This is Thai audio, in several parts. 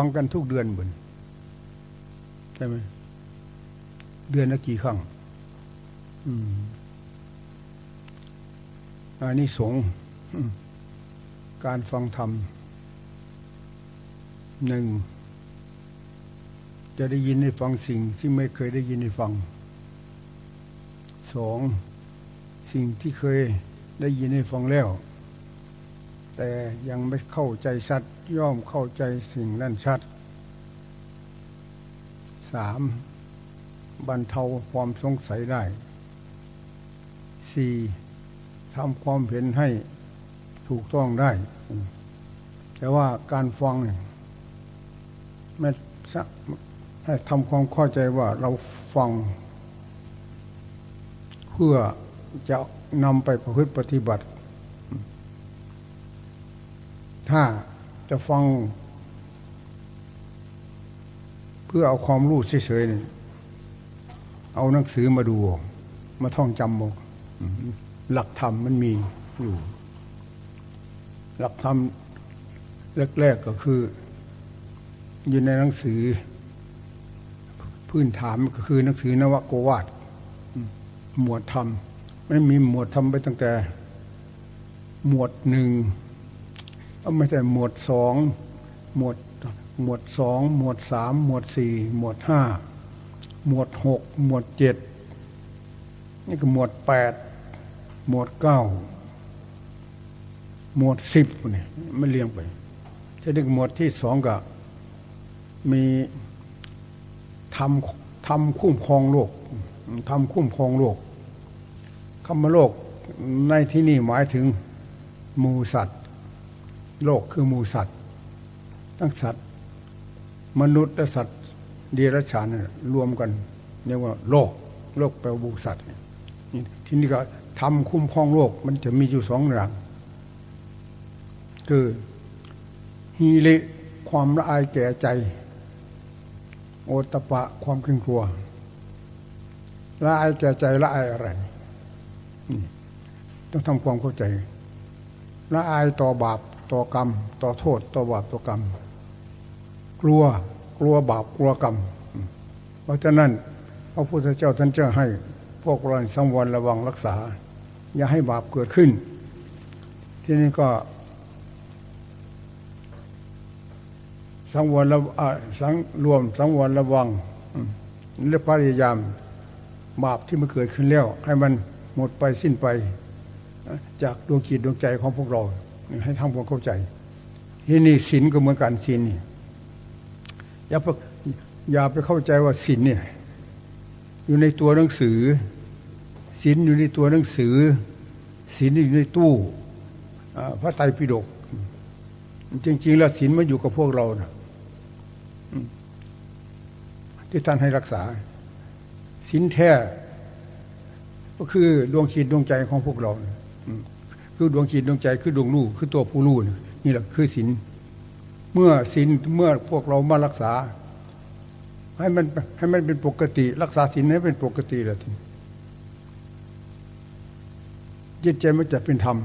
ฟังกันทุกเดือนเหมือนใช่ไหมเดือนละกี่ครั้งอืมอันนี้สงการฟังธรรมหนึ่งจะได้ยินได้ฟังสิ่งที่ไม่เคยได้ยินได้ฟังสองสิ่งที่เคยได้ยินได้ฟังแล้ว แต่ยังไม่เข้าใจชัด ย่อมเข้าใจสิ่งนั้นชัดสามบรรเทาความสงสัยได้สี่ทำความเห็นให้ถูกต้องได้ แต่ว่าการฟังไม่ให้ทำความเข้าใจว่าเราฟัง เพื่อจะนำไปประพฤติปฏิบัติ ถ้าจะฟัง เพื่อเอาความรู้เฉยๆเอาหนังสือมาดู มาท่องจำบอกหลักธรรมมันมีอยู่ หลักธรรมแรกๆก็คือ อยู่ในหนังสือ พื้นฐานก็คือหนังสือนวโกวาทหมวดธรรมมันมีหมวดธรรมไปตั้งแต่ หมวดหนึ่ง ไม่ใช่หมวดสองหมวดหมวดสองหมวดสามหมวดสี่หมวดห้าหมวดหกหมวดเจ็ดนี่ก็หมวดแปดหมวดเก้าหมวดสิบเนี่ยมันเรียงไปทีนี้หมวดที่สองก็มีทำทำคุ้มครองโลกทำคุ้มครองโลกคำว่าโลกในที่นี้หมายถึงมูสัตว์ โลกคือมูสัตว์ ทั้งสัตว์ มนุษย์และสัตว์เดรัจฉานรวมกันเรียกว่าโลก โลกแปลว่ามูสัตว์ที่นี่ก็ทำคุ้มครองโลกมันจะมีอยู่สองอย่างคือฮีริความละอายแก่ใจ โอตปะความเกรงกลัวละอายแก่ใจละอายอะไรต้องทำความเข้าใจละอายต่อบาป ต่อกรรม ต่อโทษต่อบาปต่อกรรม กลัวกลัวบาปกลัวกรรม เพราะฉะนั้นพระพุทธเจ้าท่านจะให้พวกเราสังวรระวังรักษา อย่าให้บาปเกิดขึ้น ที่นี่ก็สังวรระสังรวมสังวรระวังเรื่พยายามบาปที่มันเกิดขึ้นแล้ว ให้มันหมดไปสิ้นไป จากดวงจิตดวงใจของพวกเรา ให้ทำความเข้าใจ ที่นี่ศีลก็เหมือนกันศีลนี่อย่าไปอย่าไปเข้าใจว่าศีลเนี่ย อยู่ในตัวหนังสือศีลอยู่ในตัวหนังสือศีลอยู่ในตู้พระไตรปิฎกจริง ๆ แล้วศีลมาอยู่กับพวกเรานะที่ท่านให้รักษาศีลแท้ก็คือดวงจิตดวงใจของพวกเรา คือดวงจิตดวงใจคือดวงรู้คือตัวผู้รู้นี่แหละคือศีลเมื่อศีลเมื่อพวกเรามารักษา ให้มันให้มันเป็นปกติ รักษาศีลให้เป็นปกติแล้วทีจิตใจมันจะเป็นธรรม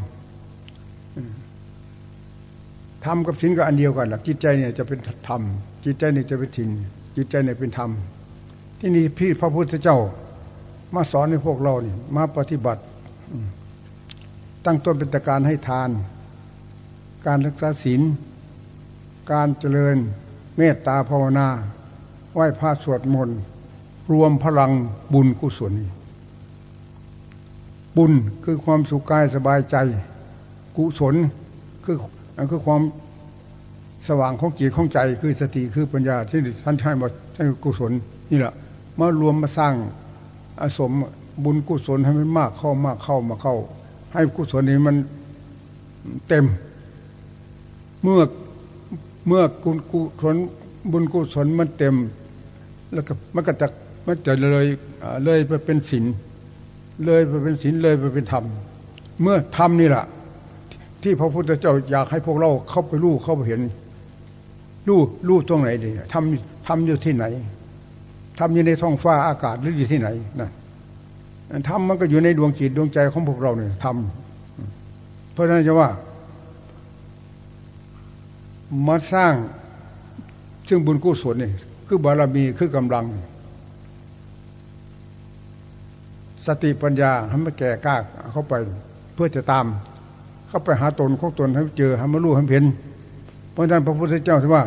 ธรรมกับศีลก็อันเดียวกันหลักจิตใจเนี่ยจะเป็นธรรมจิตใจเนี่ยจะเป็นศีลจิตใจเนี่ยเป็นธรรมที่นี่พี่พระพุทธเจ้า มาสอนให้พวกเราเนี่ยมาปฏิบัติ ตั้งต้นเป็นการให้ทาน การรักษาศีล การเจริญเมตตาภาวนา ไหว้พระสวดมนต์ รวมพลังบุญกุศล บุญคือความสุขกายสบายใจ กุศลคือคือความสว่างของจิตของใจคือสติคือปัญญาที่ท่านใช้มาท่านกุศลนี่แหละมารวมมาสร้างอสมบุญกุศลให้มันมากเข้ามากเข้ามาเข้า ให้กุศลนี้มันเต็ม เมื่อเมื่อกุกุศลบุญกุศลมันเต็ม แล้วก็มันก็จะมันจะเลยเลยไปเป็นศีลเลยไปเป็นศีลเลยไปเป็นธรรม เมื่อธรรมนี่แหละที่พระพุทธเจ้าอยากให้พวกเราเข้าไปรู้เข้าไปเห็นรู้รู้ตรงไหนดีทำทำอยู่ที่ไหนทำอยู่ในท้องฟ้าอากาศหรืออยู่ที่ไหนนะ ทำมันก็อยู่ในดวงจิตดวงใจของพวกเราเนี่ยทำเพราะฉะนั้นจะว่ามาสร้างซึ่งบุญกุศลนี่คือบารมีคือกำลัง สติปัญญาให้มันแก่กล้าเข้าไปเพื่อจะตาม เข้าไปหาตนของตนให้เจอให้มันรู้ให้เห็น เพราะฉะนั้นพระพุทธเจ้าถือว่า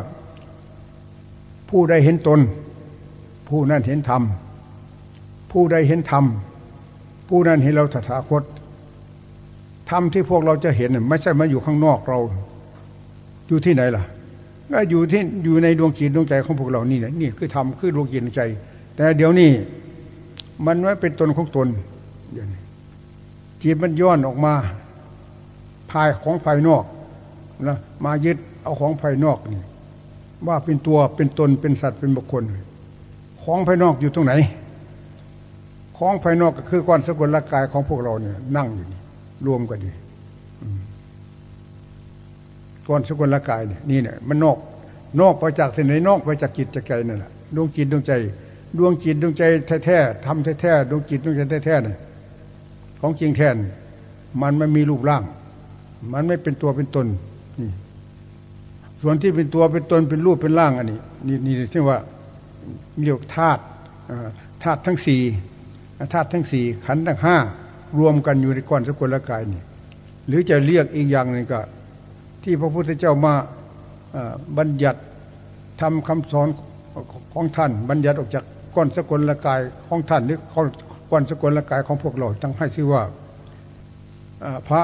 ผู้ใดเห็นตน ผู้นั้นเห็นธรรมผู้ใดเห็นธรรม ผู้นั้นเห็นเราตถาคตธรรมที่พวกเราจะเห็นไม่ใช่มาอยู่ข้างนอกเรา อยู่ที่ไหนล่ะก็อยู่ที่อยู่ในดวงจิตดวงใจของพวกเรานี่นะนี่คือธรรมคือดวงจิตดวงใจ แต่เดี๋ยวนี้มันไม่เป็นตนของตนจิตมันย้อนออกมาภายของภายนอกนะมายึดเอาของภายนอกนี่ว่าเป็นตัวเป็นตนเป็นสัตว์เป็นบุคคล ของภายนอกอยู่ตรงไหน ของภายนอกก็คือก้อนสกุลร่างกายของพวกเราเนี่ย นั่งอยู่นี่รวมกันดีก้อนสกุลร่างกายเนี่ยนี่เนี่ยมันนอก นอกไปจากที่ไหนนอกไปจากจิตจากใจนั่นแหละดวงจิตดวงใจ ดวงจิตดวงใจแท้ๆทำแท้ๆดวงจิตดวงใจแท้ๆเนี่ยของจริงแท้มันไม่มีรูปร่าง มันไม่เป็นตัวเป็นตนนี่ส่วนที่เป็นตัวเป็นตนเป็นรูปเป็นร่างอันนี้ นี่นี่ที่ว่าเรียกธาตุธาตุทั้งสี่ ธาตุทั้งสี่ขันธ์ทั้งห้ารวมกันอยู่ในก้อนสกุลกายนี่หรือจะเรียกอีกอย่างหนึ่งก็ ที่พระพุทธเจ้ามาบัญญัติทำคำสอนของท่าน บัญญัติออกจากก้อนสกุลกายของท่านหรือก้อนสกุลกายของพวกเราตั้งให้ชื่อว่าพระ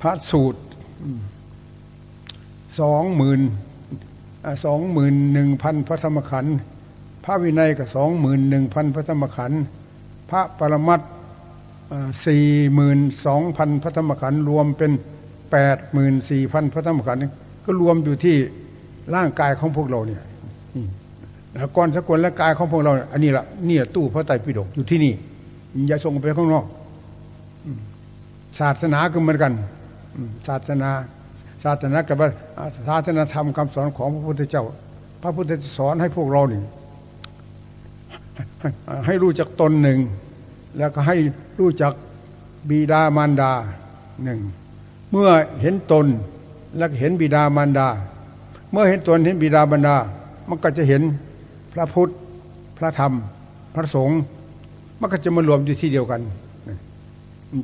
พระสูตรสองหมื่นสองหมื่นหนึ่งพันพระธรรมขันธ์พระวินัยก็สองหมื่นหนึ่งพันพระธรรมขันธ์ พระปรมัตสี่หมื่นสองพันพระธรรมขันธ์รวมเป็นแปดหมื่นสี่พันพระธรรมขันธ์ก็รวมอยู่ที่ร่างกายของพวกเราเนี่ยแล้วก้อนสกุลและกายของพวกเรา อันนี้ละนี่ตู้พระไตรปิฎกอยู่ที่นี่อย่าส่งไปข้างนอกศาสนาก็เหมือนกันศาสนา ศาสนากับศาสนาธรรมคำสอนของพระพุทธเจ้า พระพุทธเจ้าสอนให้พวกเราหนึ่ง ให้รู้จักตนหนึ่ง แล้วก็ให้รู้จักบิดามารดาหนึ่ง เมื่อเห็นตนแล้วเห็นบิดามารดา เมื่อเห็นตนเห็นบิดามารดา มันก็จะเห็นพระพุทธ พระธรรม พระสงฆ์ มันก็จะมารวมอยู่ที่เดียวกัน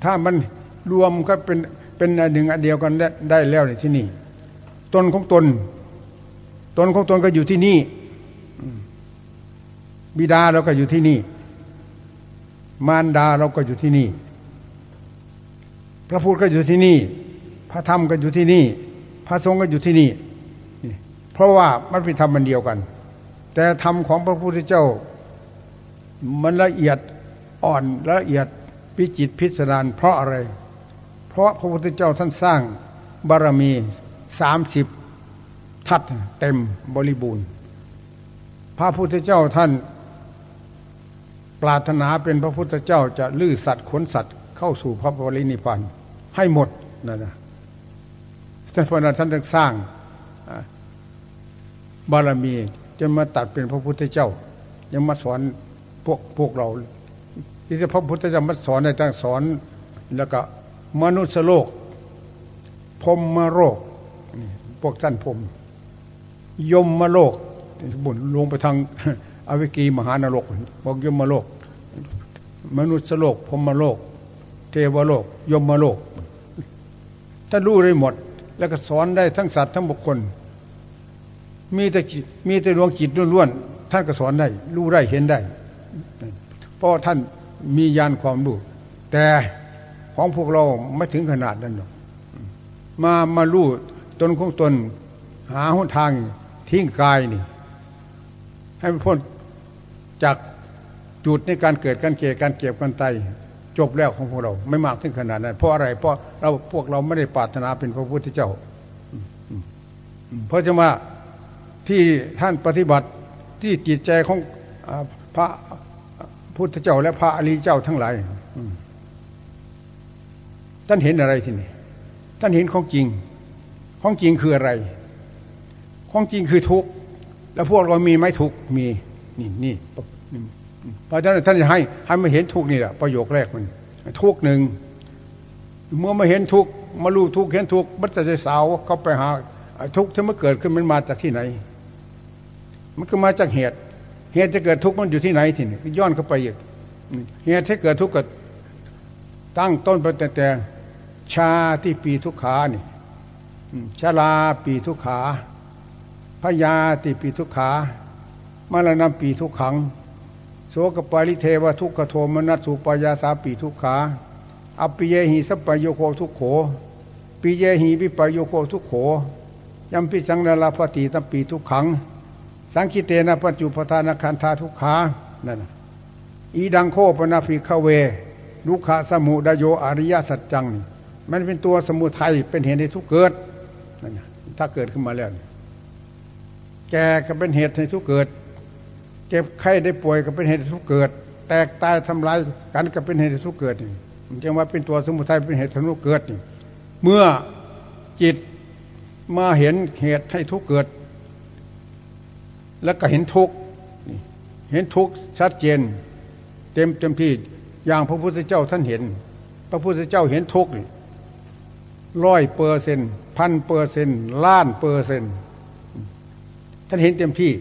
ถ้ามันรวมก็เป็นเป็นอันหนึ่งอันเดียวกันได้แล้วในที่นี่ ตนของตน ตนของตนก็อยู่ที่นี่ บิดาเราก็อยู่ที่นี่ มารดาเราก็อยู่ที่นี่ พระพุทธก็อยู่ที่นี่ พระธรรมก็อยู่ที่นี่ พระสงฆ์ก็อยู่ที่นี่ เพราะว่ามันเป็นธรรมมันเดียวกัน แต่ธรรมของพระพุทธเจ้า มันละเอียดอ่อนละเอียดพิจิตพิสดารเพราะอะไร เพราะพระพุทธเจ้าท่านสร้างบารมีสามสิบทัดเต็มบริบูรณ์ พระพุทธเจ้าท่าน ปรารถนาเป็นพระพุทธเจ้าจะลื้อสัตว์ขนสัตว์เข้าสู่พระบรินิพพานให้หมดนั่นนะท่านพระนันท่านสร้างบารมีจนมาตัดเป็นพระพุทธเจ้า ยังมาสอนพวกพวกเราที่พระพุทธเจ้ามาสอนในทางสอนแล้วก็มนุษย์โลกพรมมโลกพวกท่านพรมยมมโลกบุญลงไปทางอวิกีมหานรกบอกยมโลก มนุษย์โลกพรมโลก เทวโลก ยมโลกท่านรู้ได้หมด แล้วก็สอนได้ทั้งสัตว์ทั้งบุคคล มีแต่มีแต่ดวงจิตล้วนๆท่านก็สอนได้ รู้ได้เห็นได้ เพราะท่านมียานความรู้แต่ของพวกเราไม่ถึงขนาดนั้นหรอกมามารู้ตนของตน หาหนทางทิ้งกายนี่ ให้มันพ้นจาก จุดในการเกิดการเก่การเก็บการไตจบแล้วของพวกเรา ไม่มากถึงขนาดนั้น เพราะอะไร เพราะเราพวกเราไม่ได้ปรารถนาเป็นพระพุทธเจ้า เพราะจะมาที่ท่านปฏิบัติที่จิตใจของพระพุทธเจ้า และพระอริยเจ้าทั้งหลายท่านเห็นอะไรที่นี่ท่านเห็นของจริง ของจริงคืออะไร ของจริงคือทุกข์แล้วพวกเรามีไหมทุกข์มีนี่นี่ เพราะฉะนั้นท่านจะให้ให้มาเห็นทุกนี่แหละประโยคแรกมันทุกหนึ่งเมื่อมาเห็นทุกมารู้ทุกเห็นทุกบัตรใจสาวเขาไปหาทุกที่มันเกิดขึ้นมันมาจากที่ไหน มันก็มาจากเหตุ เหตุจะเกิดทุกข์มันอยู่ที่ไหนทีนี้ย้อนเข้าไปอีกเหตุที่เกิดทุกข์ก็ตั้งต้นไปแต่แต่ชาที่ปีทุกขานี่ชาลาปีทุกขาพยาติปีทุกขามรณะปีทุกขัง โสกปาริเทวทุกขโทมนัสสุปยาสาปีทุกขาอปิเยหิสัปโยโคทุกโขปิเยหิวิปโยโคทุกโขยัมพิสังนาลาปฏิตัมปีทุกขัง สังคิเตนะปัจจุปทานคันธาทุกขานั่นอีดังโคปนาภิกเวลุขะสมุดโยอริยสัจจัง มันเป็นตัวสมุทัยเป็นเหตุให้ทุกเกิดนั่นถ้าเกิดขึ้นมาแล้วแก่ก็เป็นเหตุให้ทุกเกิด เจ็บไข้ได้ป่วยก็เป็นเหตุทุกเกิด แตกตายทำลายกันก็เป็นเหตุทุกเกิดนี่จึงว่าเป็นตัวสมุทัยเป็นเหตุทุกเกิดนี่เมื่อจิตมาเห็นเหตุให้ทุกข์เกิด แล้วก็เห็นทุกข์เห็นทุกข์ชัดเจน เต็มเต็มที่อย่างพระพุทธเจ้าท่านเห็น พระพุทธเจ้าเห็นทุกข์ร้อยเปอร์เซ็นต์พันเปอร์เซ็นต์ล้านเปอร์เซ็นต์ท่านเห็นเต็มที่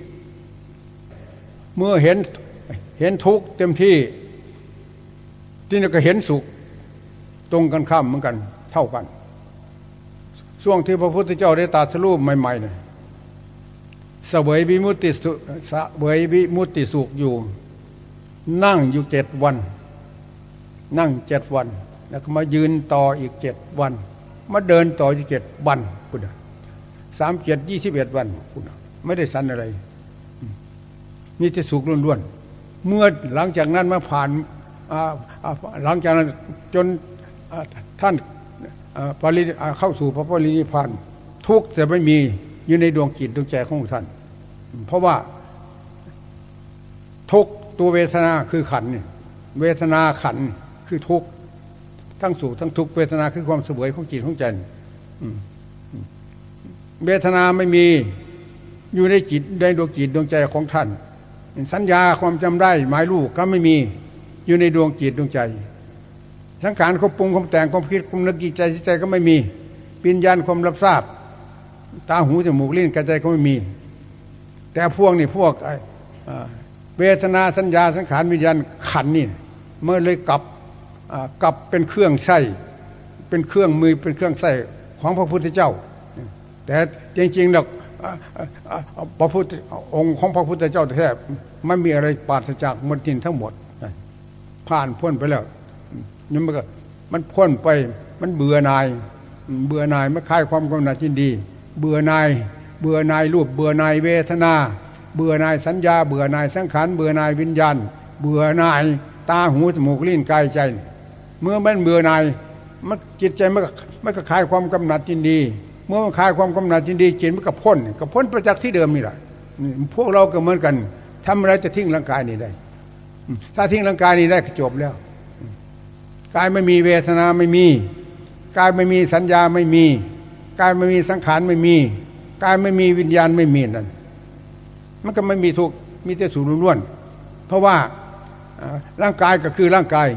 เมื่อเห็นเห็นทุกข์เต็มที่ ที่นี่ก็เห็นสุขตรงกันข้ามเหมือนกัน เท่ากัน ช่วงที่พระพุทธเจ้าได้ตรัสรู้ใหม่ๆเนี่ยสวยวิมุตติสุสวยวิมุตติสุขอยู่ นั่งอยู่เจ็ดวัน นั่งเจ็ดวัน แล้วก็มายืนต่ออีกเจ็ดวัน มาเดินต่ออีกเจ็ดวันคุณสามเจ็ดยี่สิบเอ็ดวันคุณไม่ได้สันอะไร มีแต่สุขล้วนๆ เมื่อหลังจากนั้นมาผ่านหลังจากนั้นจนท่านปริเข้าสู่พระปรินิพานทุกจะไม่มีอยู่ในดวงจิตดวงใจของท่าน เพราะว่าทุกตัวเวทนาคือขันนี่เวทนาขันคือทุกทั้งสู่ทั้งทุกเวทนาคือความเสวยของจิตของใจเวทนาไม่มีอยู่ในจิตในดวงจิตดวงใจของท่าน สัญญาความจำได้หมายลูกก็ไม่มีอยู่ในดวงจิตดวงใจทั้งขานควบปรุงความแต่งความคิดความนึกจิตใจใจก็ไม่มีปิญญาณความรับทราบ ตาหูจมูกลิ้นกระใจก็ไม่มี แต่พวกนี่พวกเวทนาสัญญาสังขารวิญญาณขันนี่เมื่อเลยกลับกลับเป็นเครื่องใช้เป็นเครื่องมือเป็นเครื่องใช้ของพระพุทธเจ้า แต่จริงๆดอก พระพุทธองค์ของพระพุทธเจ้าแท้ไม่มีอะไรปราศจากมรจินทั้งหมด ผ่านพ้นไปแล้วนี่มันก็มันพ้นไปมันเบื่อนาย เบื่อนายไม่คลายความกำหนัดจินดี เบื่อนาย เบื่อนายรูป เบื่อนายเวทนา เบื่อนายสัญญา เบื่อนายสังขาร เบื่อนายวิญญาณ เบื่อนายตาหูจมูกลิ้นกายใจ เมื่อมันเบื่อนายมันจิตใจมันก็มันก็คลายความกำหนัดจินดี มื่อมันคลายความกำหนัดยินดีจิตมันก็พ้นก็พ้นประจักษ์ที่เดิมนี่แหละพวกเราก็เหมือนกันทำอะไรจะทิ้งร่างกายนี้ได้ ถ้าทิ้งร่างกายนี้ได้ก็จบแล้วกายไม่มีเวทนาไม่มีกายไม่มีสัญญาไม่มีกายไม่มีสังขารไม่มีกายไม่มีวิญญาณไม่มีนั่นมันก็ไม่มีทุกมีแต่สูญล้วน เพราะว่าร่างกายก็คือร่างกาย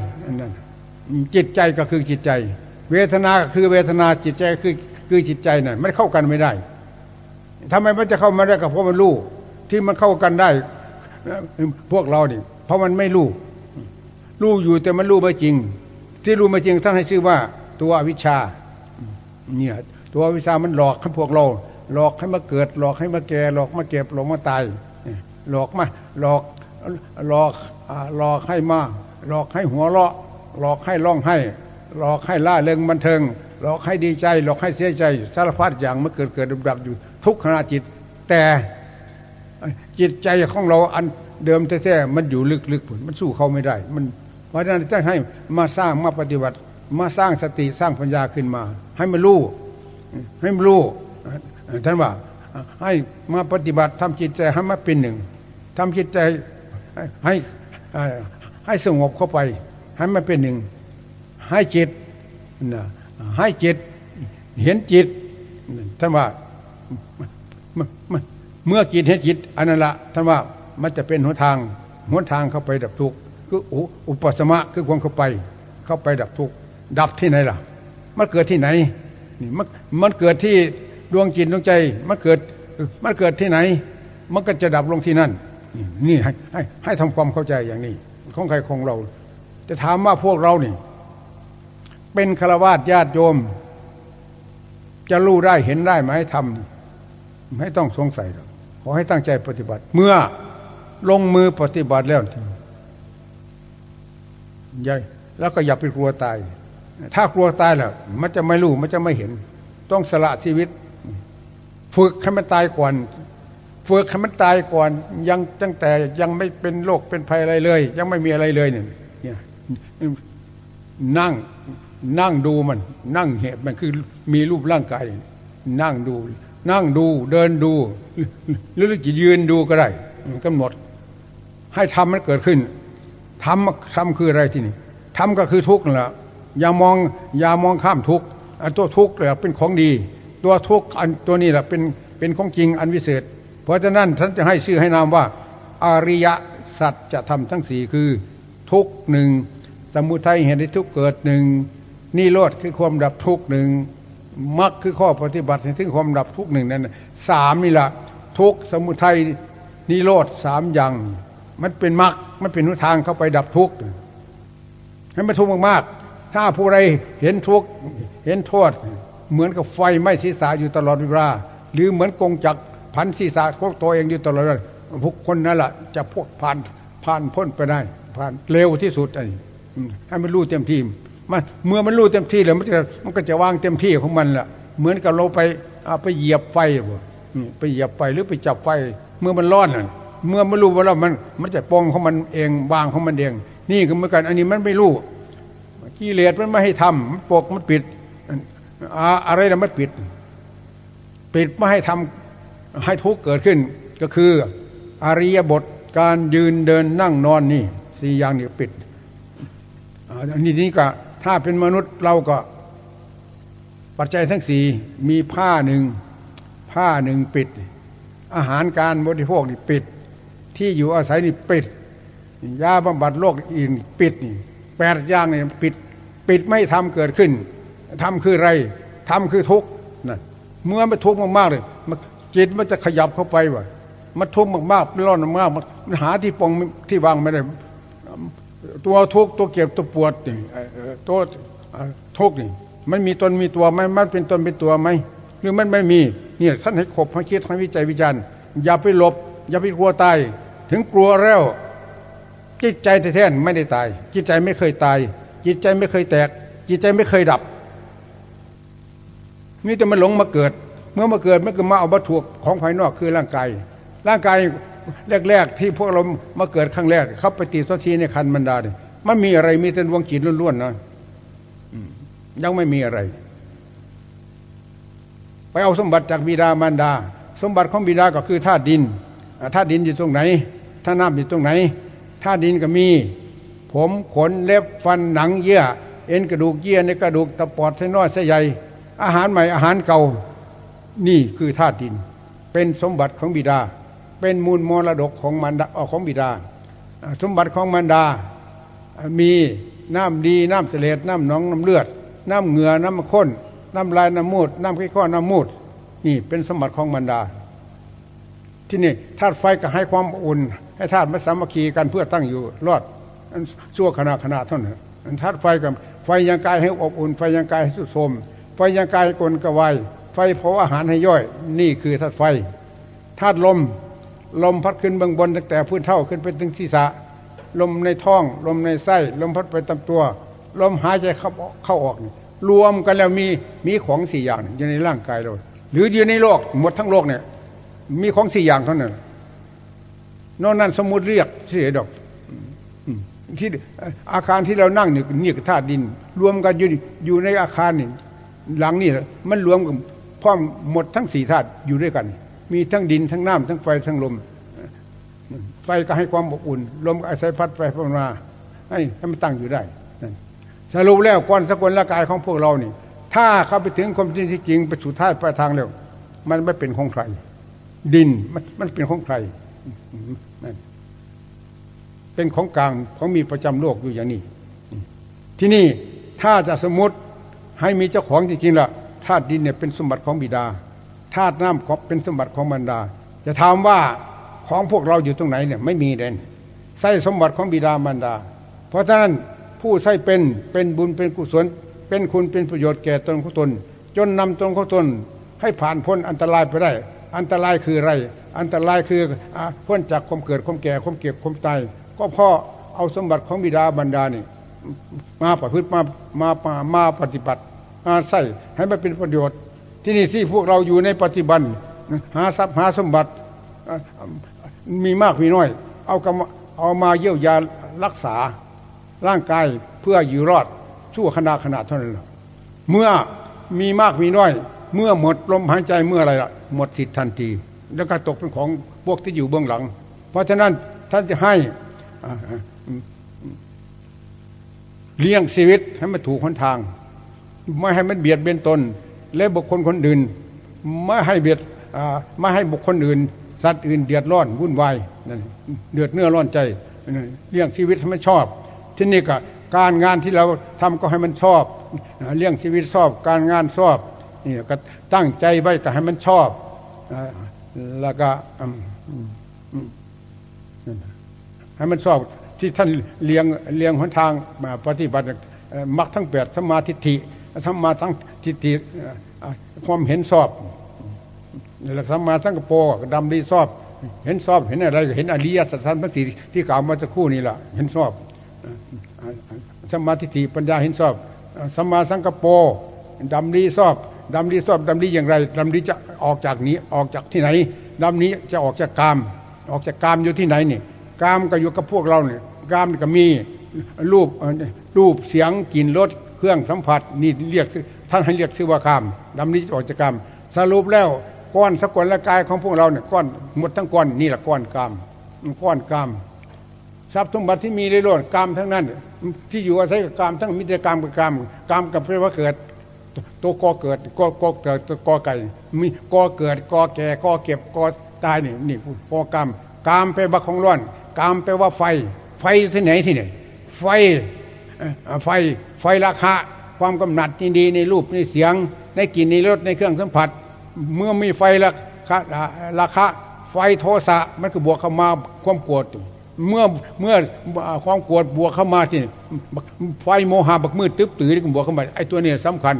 นั่นจิตใจก็คือจิตใจ เวทนาก็คือเวทนาจิตใจคือ คือจิตใจนั่นมันเข้ากันไม่ได้ทำไมมันจะเข้ามาได้กับเพราะมันรู้ที่มันเข้ากันได้ พวกเรานี่เพราะมันไม่รู้รู้อยู่แต่มันรู้ไม่จริง ที่รู้ไม่จริงท่านให้ชื่อว่า ตัววิชาเนี่ยตัววิชามันหลอกให้พวกเรา หลอกให้มาเกิด หลอกให้มาแก่ หลอกมาเก็บหลอกมาตายหลอกมาหลอกหลอกหลอกให้มาหลอกให้หัวเราะ หลอกให้ร้องให้ หลอกให้ล่าเริงบันเทิง หลอกให้ดีใจหลอกให้เสียใจสารพัดอย่างมันเกิดเกิดดับอยู่ทุกขณะจิต แต่จิตใจของเราอันเดิมแท้ๆมันอยู่ลึกๆผลมันสู้เขาไม่ได้ มันเพราะฉะนั้นจะให้มาสร้างมาปฏิบัติ มาสร้างสติสร้างปัญญาขึ้นมา ให้มันรู้ให้มันรู้ท่านว่า ให้มาปฏิบัติทำจิตใจให้มาเป็นหนึ่งทำจิตใจให้ให้สงบเข้าไป ให้มันเป็นหนึ่ง ให้จิตนะ ให้จิตเห็นจิตท่านว่าเมื่อจิตเห็นจิตอันนั้นละท่านว่ามันจะเป็นหนทางหนทางเข้าไปดับทุกข์คืออุปสมะคือความเข้าไป เข้าไปดับทุกข์ดับที่ไหนล่ะ มันเกิดที่ไหนนี่มันมันเกิดที่ดวงจิตดวงใจ มันเกิดมันเกิดที่ไหน มันก็จะดับลงที่นั่น นี่ให้ให้ให้ทำความเข้าใจอย่างนี้ ของใครของเรา จะถามว่าพวกเรานี่ เป็นฆราวาสญาติโยม จะรู้ได้เห็นได้ไหมทำไม่ต้องสงสัยหรอกขอให้ตั้งใจปฏิบัติ เมื่อลงมือปฏิบัติแล้วอย่แล้วก็อย่าไปกลัวตาย ถ้ากลัวตายแล้วมันจะไม่รู้มันจะไม่เห็น ต้องสละชีวิต ฝึกให้มันตายก่อนฝึกให้มันตายก่อน ยังตั้งแต่ยังไม่เป็นโรคเป็นภัยอะไรเลย ยังไม่มีอะไรเลยเนี่ยนั่ง นั่งดูมัน นั่งเหตุมันคือมีรูปร่างกาย นั่งดู นั่งดูเดินดู หรือจะยืนดูก็ได้กำหนด ให้ทำมันเกิดขึ้นทำทำคืออะไรที่นี่ทำก็คือทุกข์นั่นแหละอย่ามองอย่ามองข้ามทุกข์ตัวทุกข์เนี่ยเป็นของดี ตัวทุกข์อันตัวนี้แหละเป็นเป็นของจริงอันวิเศษ เพราะฉะนั้นท่านจะให้ชื่อให้นามว่าอริยสัจจะทำทั้งสี่คือ ทุกหนึ่งสมุทัยเห็นทุกเกิดหนึ่ง นิโรธคือความดับทุกหนึ่งมรรคคือข้อปฏิบัติถึงความดับทุกหนึ่งนั้นสามนี่แหละทุกสมุทัยนิโรธสามอย่าง มันเป็นมรรคมันเป็นหนทางเข้าไปดับทุกข์ให้มันทุกข์มากๆ ถ้าผู้ใดเห็นทุกข์เห็นโทษ เหมือนกับไฟไหม้ศีรษะอยู่ตลอดเวลาหรือเหมือนกงจักพันศีรษะพวกตัวเองอยู่ตลอดเวลาพวกคนนั่นแหละจะพวกผ่านผ่านพ้นไปได้ ผ่านเร็วที่สุดไอ้ให้มันรู้เต็มที่มั นเมื่อมันรู้เต็มที่แล้วมันจะมันก็จะวางเต็มที่ของมันแหละเหมือนกับเราไปเอาไปเหยียบไฟไปเหยียบไฟหรือไปจับไฟ เมื่อมันร้อนเมื่อมันรู้ว่าเรามันมันจะปองของมันเองวางของมันเอง นี่ก็เหมือนกัน อันนี้มันไม่รู้กิเลสมันไม่ให้ทำมันปกมันปิดอะไรนะมันปิด ปิดไม่ให้ทำให้ทุกข์เกิดขึ้น ก็คืออริยบทการยืนเดินนั่งนอนนี่สี่อย่างนี้ปิดอันนี้นี่ก็ ถ้าเป็นมนุษย์เราก็ ปัจจัยทั้งสี่มีผ้าหนึ่งผ้าหนึ่งปิด อาหารการบริโภคนี่ปิด ที่อยู่อาศัยนี่ปิดยาบำบัดโรคอื่นปิดนี่แปดอย่างนี่ปิด ปิดไม่ทำเกิดขึ้นทำคืออะไรทำคือทุกข์นะเมื่อมันทุกข์มากๆเลยจิตมันจะขยับเข้าไปว่ะมันทุกข์มากๆมันร้อนมากมันหาที่ปองที่วางไม่ได้ ตัวทุกตัวเก็บตัวปวดนี่ตัวทุกนี่มันมีตนมีตัวไหมมันเป็นตนเป็นตัวไหมหรือมันไม่มีเนี่ยท่านให้ขบให้คิดให้วิจัยวิจารณ์อย่าไปหลบ อย่าไปกลัวตาย ถึงกลัวแล้ว จิตใจแท้ๆไม่ได้ตาย จิตใจไม่เคยตาย จิตใจไม่เคยแตก จิตใจไม่เคยดับนี่แต่มันหลงมาเกิด เมื่อมาเกิดมันก็มาเอาวัตถุของภายนอกคือร่างกายร่างกาย แรกๆที่พวกเรามาเกิดครั้งแรกเขาไปตีสักทีในคันบรรดาเนี่ยมันมีอะไรมีแต่ดวงจิตล้วนๆนะยังไม่มีอะไร ไปเอาสมบัติจากบิดามารดา สมบัติของบิดาก็คือธาตุดินธาตุดินอยู่ตรงไหนธาตุน้ำอยู่ตรงไหนธาตุดินก็มี ผมขนเล็บฟันหนังเยื่อ เอ็นกระดูกเยื่อในกระดูกตะปอดไส้น้อยไส้ใหญ่ อาหารใหม่อาหารเก่า นี่คือธาตุดิน เป็นสมบัติของบิดา เป็นมูลมรดกของมันดาของบิดา สมบัติของมันดา มีน้ำดีน้ำเสลดน้ำหนองน้ำเลือด น้ำเหงื่อน้ำข้น น้ำลายน้ำมูด น้ำขี้ข้อน้ำมูด นี่เป็นสมบัติของมันดา ที่นี่ธาตุไฟก็ให้ความอุ่น ให้ธาตุมาสามัคคีกันเพื่อตั้งอยู่รอดชั่วขณะขณะเท่านั้นธาตุไฟกับไฟยังกายให้อบอุ่น ไฟยังกายให้สุดโทมไฟยังกายกลกระวายไฟเผาอาหารให้ย่อย นี่คือธาตุไฟธาตุลม ลมพัดขึ้นเบื้องบนตั้งแต่พื้นเท่าขึ้นไปถึงศีรษะ ลมในท้อง ลมในไส้ ลมพัดไปตามตัว ลมหายใจเข้าเข้าออกรวมกันแล้วมีมีของสี่อย่างอยู่ในร่างกายเราหรืออยู่ในโลกหมดทั้งโลกเนี่ย มีของสี่อย่างเท่านั้นนอกนั้นสมมติเรียกเสียดอกที่อาคารที่เรานั่งอยู่นี่คือธาตุดิน รวมกันอยู่อยู่ในอาคารนี่หลังนี่มันรวมกันพร้อมหมดทั้งสี่ธาตุอยู่ด้วยกัน มีทั้งดินทั้งน้ำทั้งไฟทั้งลม ไฟก็ให้ความอบอุ่น ลมก็อาศัยพัดไปพัดมาให้ให้มันตั้งอยู่ได้สรุปแล้วก้อนสกุลร่างกายของพวกเรานี่ ถ้าเข้าไปถึงความจริงที่จริงไปสู่ท้ายปลายทางแล้วมันไม่เป็นของใคร ดินมันมันเป็นของใครเป็นของกลางของมีประจำโลกอยู่อย่างนี้ ที่นี่ถ้าจะสมมติให้มีเจ้าของจริงๆล่ะธาตุดินเนี่ยเป็นสมบัติของบิดา ธาตุน้ำเป็นสมบัติของบรรดา จะถามว่าของพวกเราอยู่ตรงไหนเนี่ยไม่มีเด่นใส่สมบัติของบิดามารดา เพราะฉะนั้นผู้ใส่เป็นเป็นบุญเป็นกุศล เป็นคุณเป็นประโยชน์แก่ตนของตน จนนำตนของตนให้ผ่านพ้นอันตรายไปได้ อันตรายคืออะไร อันตรายคือพ้นจากความเกิดความแก่ความเก็บความตายก็เพราะเอาสมบัติของบิดาบรรดานี่มาประพฤติมามามามาปฏิบัติมาใส่ให้มันเป็นประโยชน์ ที่นี่ที่พวกเราอยู่ในปัจจุบัน หาทรัพย์หาสมบัติมีมากมีน้อย เอากเอามาเยี่ยวยารักษาร่างกายเพื่ออยู่รอดชั่วขณะขณะเท่านั้น เมื่อมีมากมีน้อย เมื่อหมดลมหายใจเมื่ออะไรละหมดสิทธิ์ทันที แล้วก็ตกเป็นของพวกที่อยู่เบื้องหลัง เพราะฉะนั้นท่านจะให้เลี้ยงชีวิตให้มันถูกหนทาง ไม่ให้มันเบียดเบียนตน และบุคคลคนอื่นไม่ให้เบียดไม่ให้บุคคลอื่น สัตว์อื่นเดือดร้อนวุ่นวายเดือดเนื้อร้อนใจเลี้ยงชีวิตให้มันชอบที่นี่ก็การงานที่เราทำก็ให้มันชอบเลี้ยงชีวิตชอบ การงานชอบนี่ก็ตั้งใจไว้ก็ให้มันชอบแล้วก็ให้มันชอบที่ท่านเลี้ยงเลี้ยงหนทางมาปฏิบัติมักทั้งแปดสมาธิ สมมาทั้งทิฏฐิความเห็นชอบหลักสมาสังกโปดำดีชอบ เห็นชอบเห็นอะไรเห็นอริยสัจธรรมสี่ที่กล่าวมาสักครู่นี่แหละเห็นชอบสมมาธิฏฐิปัญญาเห็นชอบสมมาสังกโปดำดีชอบดำดีชอบดำดีอย่างไรดำดีจะออกจากนี้ออกจากที่ไหนดำนี้จะออกจากกาม ออกจากกามอยู่ที่ไหนนี่กามก็อยู่กับพวกเราเนี่ยกามก็มีรูปรูปเสียงกลิ่นรสเครื่องสัมผัสนี่เรียกท่านให้เรียกชื่อว่ากามดำนี้ออกจากกามสรุปแล้วก้อนสกุลละกายของพวกเราเนี่ยก้อนหมดทั้งก้อนนี่แหละก้อนกามก้อนกามทรัพย์สมบัติที่มีในโลกกามทั้งนั้น ที่อยู่อาศัยกับกามทั้งมิตรกามกับกามกามกับเพราะว่าเกิดตัวกอเกิดกอกอเกิดตัวกอไก่มีกอเกิดกอแก่กอเก็บกอตายนี่นี่กอกามกามไปบักของร้อนกามแปว่าไฟ ไฟที่ไหนที่ไหนไฟ ไฟไฟราคาความกำหนัดยินดีในรูปในเสียง ในกลิ่นในรสในเครื่องสัมผัส เมื่อมีไฟราคาราคาไฟโทสะมันก็บวกเข้ามาความโกรธเมื่อเมื่อความโกรธบวกเข้ามาที่ไฟโมหะบักมืดตึ๊บตื้อก็บวกเข้ามาไอ้ตัวนี้สำคัญ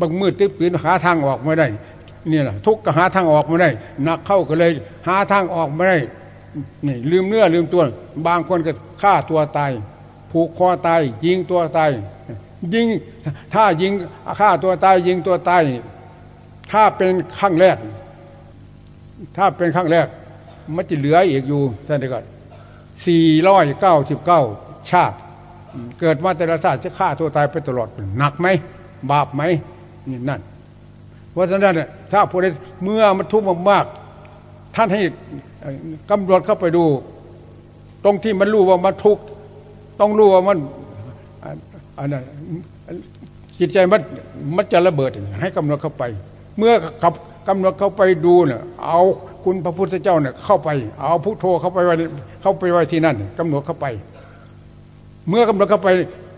บักมืดตึ๊บตื้อหาทางออกไม่ได้นี่แหละทุกก็หาทางออกไม่ได้หนักเข้าก็เลยหาทางออกไม่ได้นี่ลืมเนื้อลืมตัว บางคนก็ฆ่าตัวตาย ผูกคอตาย ยิงตัวตาย ยิงถ้ายิงฆ่าตัวตาย ยิงตัวตาย ถ้าเป็นครั้งแรก ถ้าเป็นครั้งแรก มันจะเหลืออีกอยู่สันติกัดสี่ร้อยเก้าสิบเก้าชาติ เกิดมาแต่ละชาติจะฆ่าตัวตายไปตลอดหนักไหมบาปไหมนี่นั่นเพราะฉะนั้นถ้าผู้ใดเมื่อมันทุกข์มากๆท่านให้กำหนดเข้าไปดู ตรงที่มันรู้ว่ามันทุกข์ ต้องรู้ว่ามันอันนั้นจิตใจมันมันจะระเบิดให้กำหนดเข้าไป เมื่อกับกำหนดเข้าไปดูเนี่ยเอาคุณพระพุทธเจ้าเนี่ยเข้าไป เอาพุทโธเข้าไปไว้เข้าไปไว้ที่นั่นกำหนดเข้าไป เมื่อกำหนดเข้าไป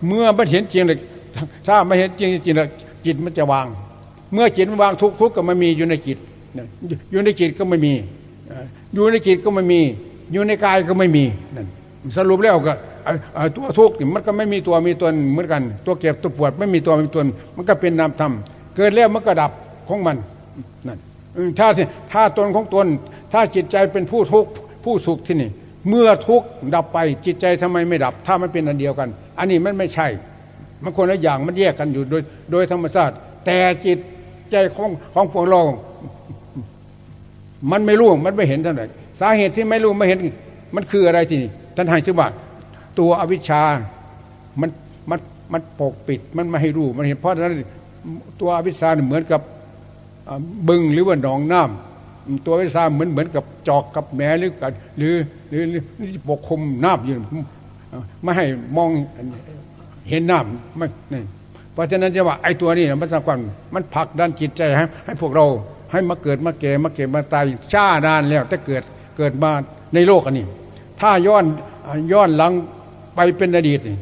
เมื่อมันเห็นจริงเลยถ้าไม่เห็นจริงจริงจิตมันจะวาง เมื่อจิตมันวางทุกทุกก็ไม่มีอยู่ในจิตอยู่ในจิตก็ไม่มี อยู่ในจิตก็ไม่มี อยู่ในกายก็ไม่มีนั่นสรุปแล้วก็ ตัวทุกข์มันก็ไม่มีตัวมีตนเหมือนกัน ตัวเก็บตัวปวดไม่มีตัวมีตน มันก็เป็นนามธรรมเกิดแล้วมันก็ดับของมันนั่นถ้าถ้าตนของตน ถ้าจิตใจเป็นผู้ทุกข์ผู้สุขที่นี่ เมื่อทุกข์ดับไปจิตใจทำไมไม่ดับ ถ้ามันเป็นอันเดียวกัน อันนี้มันไม่ใช่มันคนละอย่างมันแยกกันอยู่โดยโดยธรรมชาติแต่จิตใจของของพวกเรามันไม่รู้มันไม่เห็นเท่าไหร่สาเหตุที่ไม่รู้ไม่เห็นมันคืออะไรที่นี่ท่านให้ชื่อว่า ตัวอวิชชา มันมันมันปกปิดมันไม่ให้รู้มันเห็นเพราะฉะนั้นตัวอวิชชาเหมือนกับบึงหรือว่าหนองน้ำตัวอวิชชาเหมือนเหมือนกับจอกกับแหนหรือกับหรือหรือปกคลุมน้ำอยู่ไม่ให้มองเห็นน้ำไม่เพราะฉะนั้นจะว่าไอ้ตัวนี้มันสำคัญมันผลักดันจิตใจให้ให้พวกเราให้มาเกิดมาแก่มาเก็บมาตายช้านานแล้วแต่เกิดเกิดมาในโลกอันนี้ ถ้าย้อนย้อนหลัง ไปเป็นอดีตนี่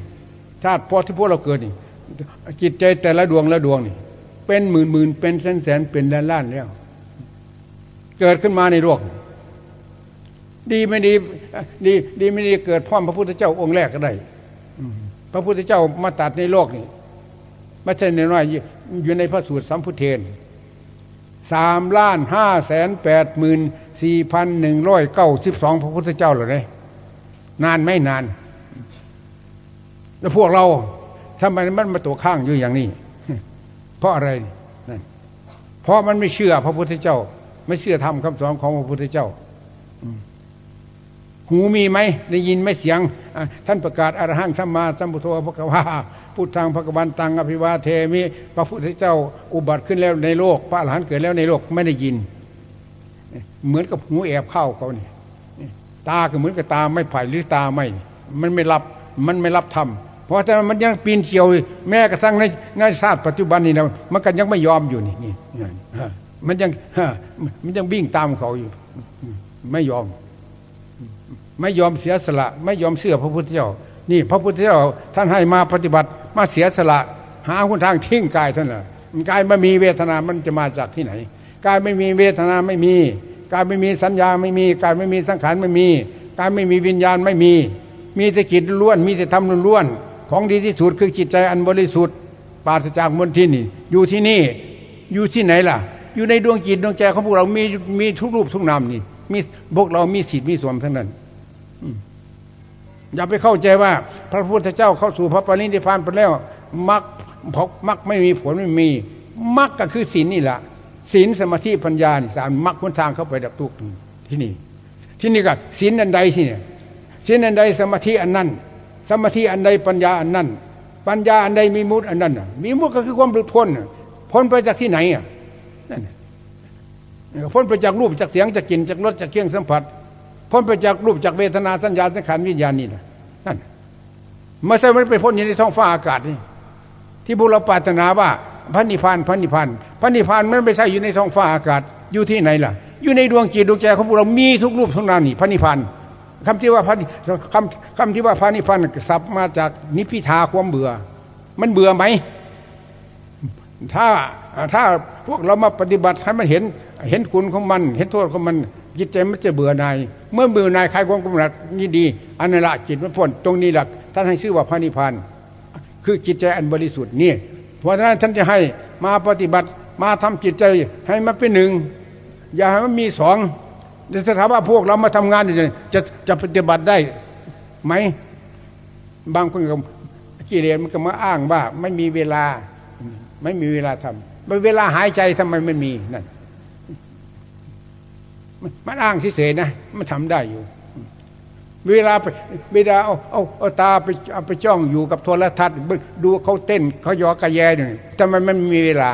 ชาติพอที่พวกเราเกิดนี่จิตใจแต่ละดวงละดวงนี่ เป็นหมื่นหมื่นเป็นแสนแสนเป็นล้านล้านแล้ว เกิดขึ้นมาในโลกดีไม่ดี ดี ดีไม่ดีเกิดพร้อมพระพุทธเจ้าองค์แรกก็ได้พระพุทธเจ้ามาตัดในโลกนี่ไม่ใช่น้อยอยู่ในพระสูตรสัมพุทเทนสามล้านห้าแสนแปดหมื่นสี่พันหนึ่งร้อยเก้าสิบสองพระพุทธเจ้าเลยนานไม่นาน แล้วพวกเราทำไมมันมาตัวข้างอยู่อย่างนี้ เพราะอะไรนั่นเพราะมันไม่เชื่อพระพุทธเจ้า ไม่เชื่อธรรมคำสอนของพระพุทธเจ้าหูมีไหมได้ยินไหมเสียง ท่านประกาศอรหังสัมมาสัมพุทโธพระกวาพุทธังพระกวันตังอภิวาเทมิพระพุทธเจ้าอุบัติขึ้นแล้วในโลก พระอรหันต์เกิดแล้วในโลกไม่ได้ยิน เหมือนกับหูแอบเข้าเขานี่ตาก็เหมือนกับตาไม่ไผ่หรือตาไม่ มันไม่รับมันไม่รับธรรม เพราะแต่มันยังปีนเฉียวแม้กระทั่งในในชาติปัจจุบันนี่นะมันก็ยังไม่ยอมอยู่นี่นี่มันยังมันยังวิ่งตามเขาอยู่ ไม่ยอม ไม่ยอมเสียสละ ไม่ยอมเชื่อพระพุทธเจ้า นี่ พระพุทธเจ้าท่านให้มาปฏิบัติมาเสียสละ หาคนทางทิ้งกายท่านน่ะกายไม่มีเวทนา มันจะมาจากที่ไหนกายไม่มีเวทนาไม่มีกายไม่มีสัญญาไม่มีกายไม่มีสังขารไม่มีกายไม่มีวิญญาณไม่มี มีแต่จิตล้วน มีแต่ธรรมล้วน ของดีที่สุดคือจิตใจอันบริสุทธิ์ปราศจากมลทินนี่อยู่ที่นี่อยู่ที่ไหนล่ะ อยู่ในดวงจิตดวงใจของพวกเรามีมีทุกรูปทุกนามนี่ มีพวกเรามีสิทธิ์มีส่วนทั้งนั้นอย่าไปเข้าใจว่า พระพุทธเจ้าเข้าสู่พระปรินิพพานไปแล้วมักพกมักไม่มีผลไม่มีมักก็คือศีลนี่แหละศีลสมาธิปัญญาสามมักคนทางเข้าไปดับทุกข์ที่นี่ ที่นี่ก็ศีลอันใดที่เนี่ยศีลอันใดสมาธิอันนั้น สมาธิอันใดปัญญาอันนั้น ปัญญาอันใดมีมุตอันนั้นมีมุตก็คือความหลุดพ้นพ้นไปจากที่ไหนอะนั่นพ้นไปจากรูปจากเสียงจากกลิ่นจากรสจากเครื่องสัมผัส พ้นไปจากรูปจากเวทนาสัญญาสังขารวิญญาณนี่นะนั่นไม่ใช่ไม่ไปพ้นอยู่ในท้องฟ้าอากาศนี่ที่บุรปาตนาว่าพระนิพพานพระนิพพานพระนิพพานมันไม่ใช่อยู่ในท้องฟ้าอากาศอยู่ที่ไหนล่ะ อยู่ในดวงจิตดวงใจของพวกเรามีทุกรูปทุกนามนี่พระนิพพาน คำที่ว่าพระคำคำที่ว่าพระนิพพานสับมาจากนิพิทาความเบื่อ มันเบื่อไหมถ้าถ้าพวกเรามาปฏิบัติให้มันเห็นเห็นคุณของมัน เห็นโทษของมันจิตใจมันจะเบื่อนายเมื่อเบื่อนายใครความกำหนัดนี่ดีอันนั้นละจิตมันพ้นตรงนี้หลักท่านให้ชื่อว่าพระนิพพานคือจิตใจอันบริสุทธิ์นี่เพราะฉะนั้นท่านจะให้มาปฏิบัติมาทำจิตใจให้มันเป็นหนึ่งอย่าให้มันมีสอง จะถามว่าพวกเรามาทำงานอยู่จะจะปฏิบัติได้ไหมบางคนก็กิเลสมันก็มาอ้างว่า ไม่มีเวลา ไม่มีเวลาทำเวลาหายใจทำไมไม่มีนั่นมันอ้างเฉยๆนะมันทำได้อยู่ เวลาไปเวลาเอาเอาเอาตาไปเอาไปจ้องอยู่กับโทรทัศน์ดูเขาเต้นเขายอกระแยเนี่ยทำไมมันมีเวลา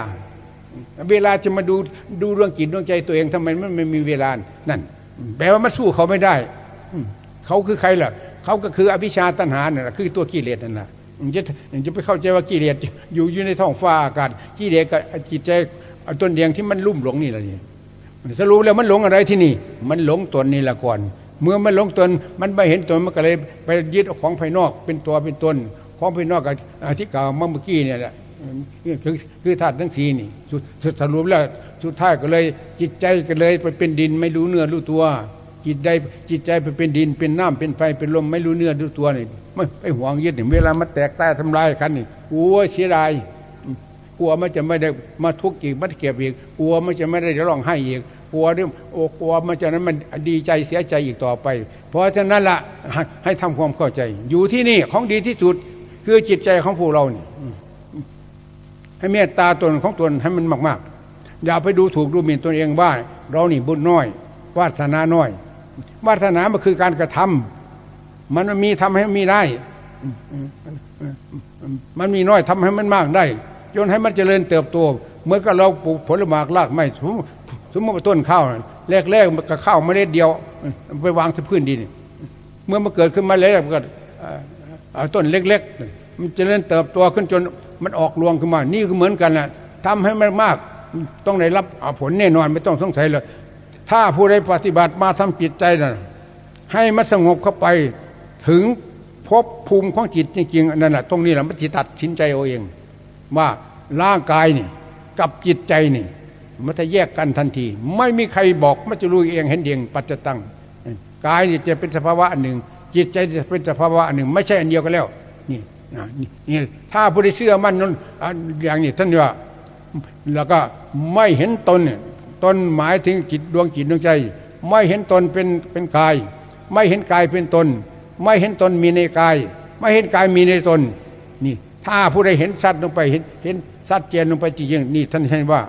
เวลาจะมาดูดูเรื่องจิตดวงใจตัวเองทำไมมันไม่มีเวลา นั่น แปลว่ามันสู้เขาไม่ได้ เขาคือใครล่ะ เขาก็คืออภิชาตัณหาเนี่ยคือตัวกิเลสนั่นแหละจะจะไปเข้าใจว่ากิเลสอยู่อยู่ในท้องฟ้าอากาศกิเลสกับจิตใจต้นเดียงที่มันลุ่มหลงนี่แหละนี่สรุปแล้วมันหลงอะไรที่นี่ มันหลงตนนี่ละก่อน เมื่อมันหลงตน มันไม่เห็นตนมันก็เลยไปยึดของภายนอกเป็นตัวเป็นตน ของภายนอกกับที่กล่าวเมื่อกี้เนี่ยแหละ คือคือธาตุทั้งสีนี่สุดสรุปแล้วสุดท้ายก็เลย จิตใจก็เลยไปเป็นดินไม่รู้เนื้อรู้ตัว จิตใจจิตใจไปเป็นดินเป็นน้ำเป็นไฟเป็นลมไม่รู้เนื้อรู้ตัวนี่ไม่ไปห่วงยึดเวลามันแตกใต้ทำลายกันนี่กลัวเสียดายกลัวมันจะไม่ได้มาทุกข์อีกมันเก็บอีกกลัวมันจะไม่ได้ร้องไห้อีกกลัวเรื่องโอ้กลัวมันจะนั้นมันดีใจเสียใจอีกต่อไป เพราะฉะนั้นละให้ทำความเข้าใจ อยู่ที่นี่ของดีที่สุด คือจิตใจของพวกเรานี่ ให้เมตตาตนของตนให้มันมาก ๆ อย่าไปดูถูกดูหมิ่นตนเองว่า เรานี่บุญน้อย วาสนาน้อย วาสนามันคือการกระทำมันมีทำให้มีได้ มันมีน้อยทำให้มันมากได้ จนให้มันเจริญเติบโตเมื่อกับเราปลูกผลไม้รากไม้สมมติต้นข้าวแรกๆมันก็ข้าวเมล็ดเดียว ไปวางที่พื้นดินเมื่อมันเกิดขึ้นมาแล้วก็ต้นเล็กๆ มันจเจริญเติบโตขึ้นจนมันออกรวงขึ้นมา นี่คือเหมือนกันแหละทำให้มันมากต้องได้รับผลแน่นอนไม่ต้องสงสัยเลย ถ้าผู้ใดปฏิบัติมาทำจิตใจนะ่ะให้มันสงบเข้าไปถึงพบภูมิของจิตจริงๆนั่นแหละตรงนี้แหละมันจิตตัดสินใจเอาเอง ว่าร่างกายนี่ กับจิตใจนี่ มันจะแยกกันทันที ไม่มีใครบอกมันจะรู้เองเห็นเองปัจจตังกายนี่จะเป็นสภาวะอันหนึ่ง จิตใจจะเป็นสภาวะอันหนึ่ง ไม่ใช่อันเดียวกันแล้ว นี่ถ้าผู้ใดเชื่อมั่นนั้นอย่างนี้ท่านว่าแล้วก็ไม่เห็นตนตนหมายถึงจิตดวงจิตดวงใจ ไม่เห็นตนเป็นเป็นกาย ไม่เห็นกายเป็นตน ไม่เห็นตนมีในกาย ไม่เห็นกายมีในตน นี่ ถ้าผู้ใดเห็นสัตว์ลงไปเห็นเห็นสัตว์เจนลงไปจริงๆนี่ท่านใช้ว่า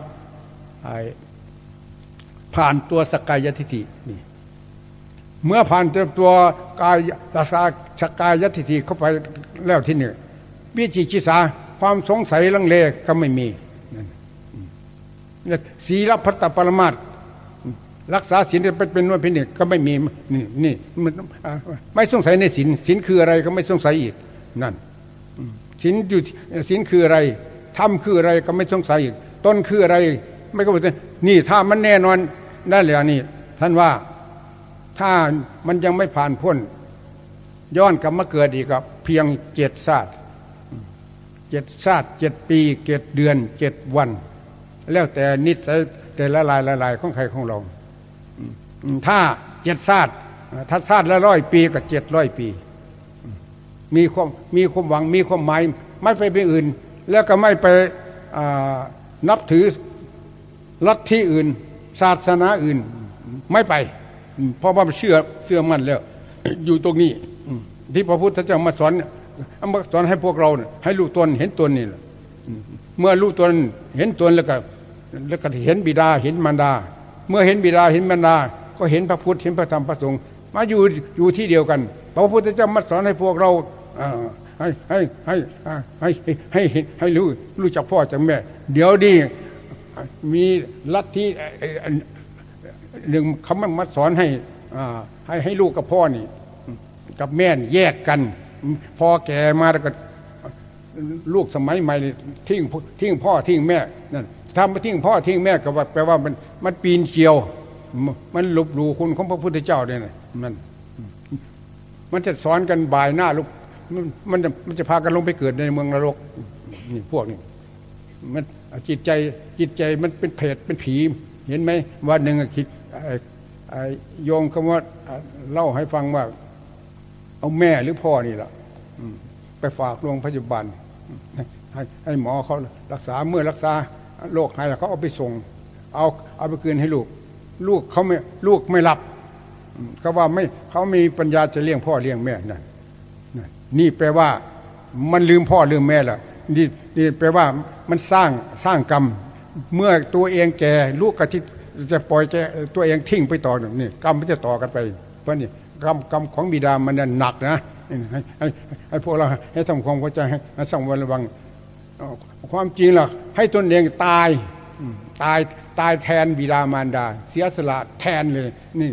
ผ่านตัวสกายทิฏฐินี่ เมื่อผ่านตัวกายรักษาสกายทิฏฐิเข้าไปแล้วที่หนี่งวิจิกิสาความสงสัยลังเลก็ไม่มีศีลพัตตปรมาตรักษาศีลเป็นเป็นวันเพ็ญก็ไม่มีนี่นี่ไม่สงสัยในศีลศีลคืออะไรก็ไม่สงสัยอีกนั่นศีลอยู่ศีลคืออะไรธรรมคืออะไรก็ไม่สงสัยอีกต้นคืออะไร ไม่ก็บอกนี่ถ้ามันแน่นอนได้แล้วนี่ท่านว่า ถ้ามันยังไม่ผ่านพ้น ย้อนกลับมาเกิดอีกกับ เพียงเจ็ดชาติเจ็ดชาติเจ็ดปีเจ็ดเดือนเจ็ดวัน แล้วแต่นิสัยแต่ละลายละลายของใครของเราถ้าเจ็ดชาติถ้าชาติละร้อยปีก็เจ็ดร้อยปี มีความมีความหวังมีความหมายไม่ไปเป็นอื่น แล้วก็ไม่ไปนับถือลัทธิอื่น ศาสนาอื่นไม่ไป เพราะว่าเชื่อเชื่อมั่นแล้ว อยู่ตรงนี้ที่พระพุทธเจ้ามาสอนมาสอนให้พวกเราให้รู้ตนเห็นตนนี่แหละเมื่อรู้ตนเห็นตนแล้วก็แล้วก็เห็นบิดาเห็นมารดา เมื่อเห็นบิดาเห็นมารดา ก็เห็นพระพุทธเห็นพระธรรมพระสงฆ์มาอยู่อยู่ที่เดียวกัน พระพุทธเจ้ามาสอนให้พวกเราให้ให้ให้ให้ให้ให้รู้รู้จักพ่อจากแม่ เดี๋ยวนี้มีลัทธิ หนึ่งเขาไม่มาสอนให้ให้ให้ลูกกับพ่อนี่กับแม่แยกกัน พอแก่มาแล้วก็ลูกสมัยใหม่ทิ้งทิ้งพ่อทิ้งแม่นั่นทำไปทิ้งพ่อทิ้งแม่ก็แปลว่ามันมันปีนเชียว มันลบหลู่คุณของพระพุทธเจ้าเนี่ยมันมันจะสอนกันบ่ายหน้าลูกมันจะมันจะพากันลงไปเกิดในเมืองนรกนี่พวกนี้มันจิตใจจิตใจมันเป็นเพศเป็นผี เห็นไหมวันหนึ่งคิด โยงคำว่าเล่าให้ฟังว่า เอาแม่หรือพ่อนี่แหละไปฝากโรงพยาบาลให้ให้หมอเขารักษาเมื่อรักษาโรคหายแล้วเขาเอาไปส่ง เอาเอาไปคืนให้ลูก ลูกเขาไม่ลูกไม่รับเขาว่าไม่เขามีปัญญาจะเลี้ยงพ่อเลี้ยงแม่นั่นนี่แปลว่า มันลืมพ่อลืมแม่ละนี่นี่แปลว่ามันสร้างสร้างกรรม เมื่อตัวเองแก่ลูกกระทิ จะปล่อยแกตัวเองทิ้งไปต่อนี่กรรมมันจะต่อกันไป เพราะนี่กรรมกรรมของบิดามันหนักนะให้ให้ให้พวกเราให้ทำความเข้าใจให้สังวรระวัง ความจริงล่ะให้ตนเองตายตายตายแทนบิดามารดา เสียสละแทนเลยนี่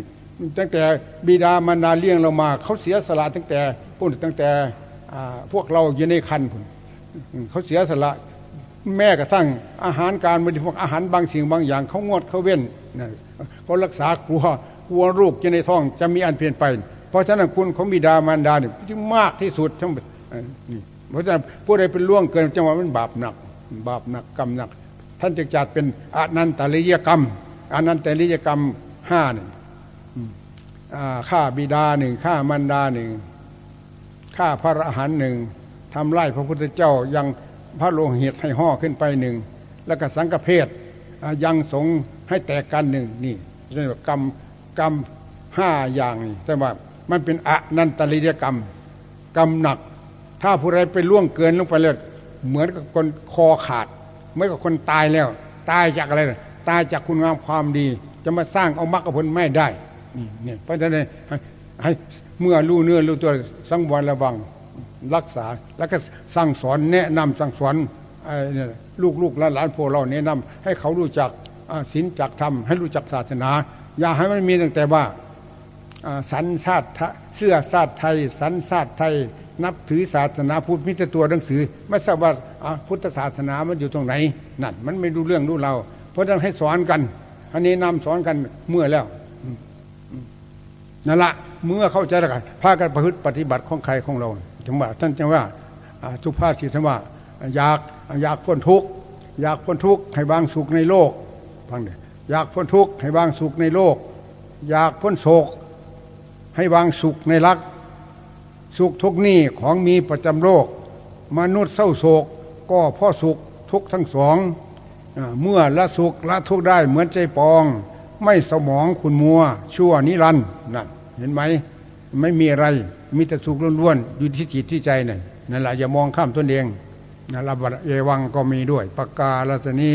ตั้งแต่บิดามารดาเลี้ยงเรามา เขาเสียสละตั้งแต่พุ่นตั้งแต่พวกเราอยู่ในคันพุ่นเขาเสียสละ แม่กระทั่งอาหารการบริโภคอาหารบางสิ่งบางอย่างเขางดเขาเว้นเขารักษากลัวกลัวลูกจะในท้องจะมีอันเปลี่ยนไป เพราะฉะนั้นคุณของบิดามารดาเนี่ยจึงมากที่สุดทั้งนี่เพราะฉะนั้นผู้ใดเป็นล่วงเกินจังหวะมันบาปหนัก บาปหนักกรรมหนัก ท่านจึงจัดเป็นอนันตริยกรรมอนันตริยกรรมห้าหนึ่งฆ่าบิดาหนึ่งฆ่ามารดาหนึ่งฆ่าพระอรหันต์หนึ่งทำไล่พระพุทธเจ้ายัง พระโลหิตให้ห่อขึ้นไปหนึ่งแล้วก็สังฆเพศยังสงให้แตกกันหนึ่งนี่เรียกว่ากรรมกรรมห้าอย่างนี่แต่ว่ามันเป็นอนันตริยกรรม กรรมหนัก ถ้าผู้ใดไปล่วงเกินลงไปเลยเหมือนกับคนคอขาดเหมือนกับคนตายแล้ว ตายจากอะไรตายจากคุณงามความดี จะมาสร้างเอามรรคผลไม่ได้นี่เนี่ยเพราะฉะนั้นให้เมื่อรู้เนื้อรู้ตัวสังวรระวัง รักษา แล้วก็สั่งสอนแนะนำสั่งสอนลูกลูกหลานพวกเราแนะนำให้เขารู้จักศีลจักธรรมให้รู้จักศาสนา อย่าให้มันมีตั้งแต่ว่าสันชาติเสื้อชาติไทย สันชาติไทย นับถือศาสนาพุทธมิตรตัวหนังสือ ไม่ทราบว่าพุทธศาสนามันอยู่ตรงไหนนั่นมันไม่รู้เรื่องรู้เรา เพราะฉะนั้นให้สอนกัน อันนี้นำสอนกันเมื่อแล้วนั่นละเมื่อเข้าใจแล้วกันพากันประพฤติปฏิบัติของใครของเรา จังว่าท่านจังว่าทุกภาษิตท่านว่าอยากอยากพ้นทุกข์อยากพ้นทุกข์ให้บางสุขในโลกฟังเดอยากพ้นทุกข์ให้บางสุขในโลก อยากพ้นโศก ให้วางสุขในรัก สุขทุกนี้ของมีประจำโลก มนุษย์เศร้าโศก ก็พ่อสุขทุกทั้งสองเมื่อละสุขละทุกได้เหมือนใจปอง ไม่สมองคุณมัว ชั่วนิรันดร์นั่นเห็นไหม ไม่มีอะไรมีแต่สุขล้วนๆอยู่ที่จิตที่ใจนั่นนั่นแหละอย่ามองข้ามตนเองนะระบัดเอวังก็มีด้วยปากกาลัสนี